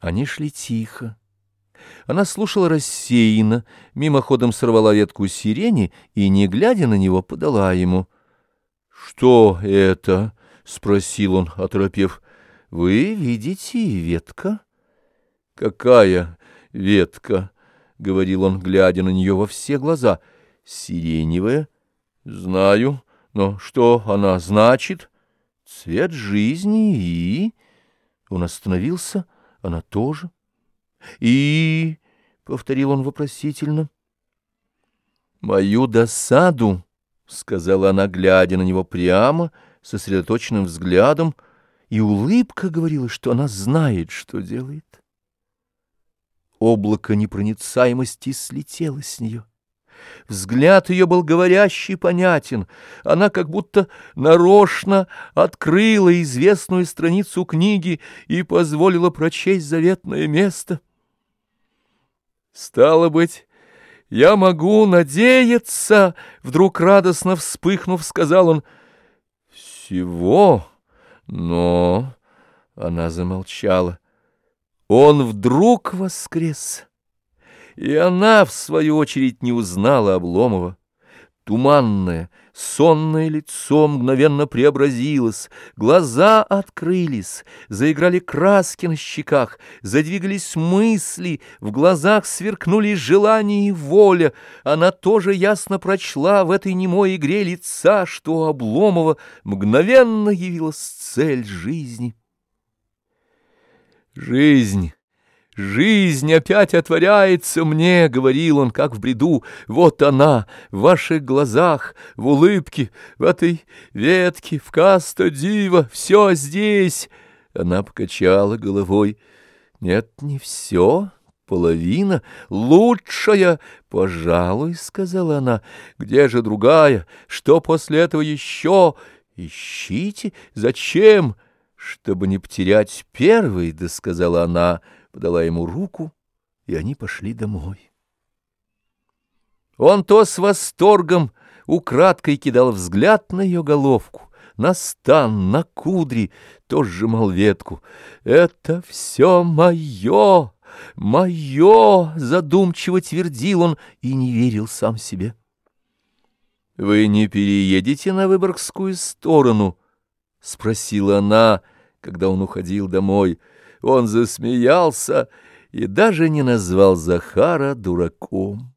Они шли тихо. Она слушала рассеянно, мимоходом сорвала ветку сирени и, не глядя на него, подала ему. — Что это? — спросил он, оторопев. — Вы видите ветка? — Какая ветка? — говорил он, глядя на нее во все глаза. — Сиреневая? — Знаю. Но что она значит? — Цвет жизни и... Он остановился, — она тоже. И, — повторил он вопросительно, — мою досаду, — сказала она, глядя на него прямо, сосредоточенным взглядом, и улыбка говорила, что она знает, что делает. Облако непроницаемости слетело с нее. Взгляд ее был говорящий понятен. Она как будто нарочно открыла известную страницу книги и позволила прочесть заветное место. «Стало быть, я могу надеяться!» — вдруг радостно вспыхнув, сказал он. «Всего, но...» — она замолчала. Он вдруг воскрес. И она, в свою очередь, не узнала Обломова. Туманное, сонное лицо мгновенно преобразилось, глаза открылись, заиграли краски на щеках, задвигались мысли, в глазах сверкнули желания и воля. Она тоже ясно прочла в этой немой игре лица, что у Обломова мгновенно явилась цель жизни. Жизнь «Жизнь опять отворяется мне», — говорил он, как в бреду. «Вот она, в ваших глазах, в улыбке, в этой ветке, в каста дива, все здесь». Она покачала головой. «Нет, не все, половина, лучшая, пожалуй», — сказала она. «Где же другая? Что после этого еще? Ищите? Зачем?» «Чтобы не потерять первый», — да сказала она, — подала ему руку, и они пошли домой. Он то с восторгом украдкой кидал взгляд на ее головку, на стан, на кудри, то сжимал ветку. «Это все мое, мое!» — задумчиво твердил он и не верил сам себе. «Вы не переедете на Выборгскую сторону?» — спросила она, когда он уходил домой — он засмеялся и даже не назвал Захара дураком.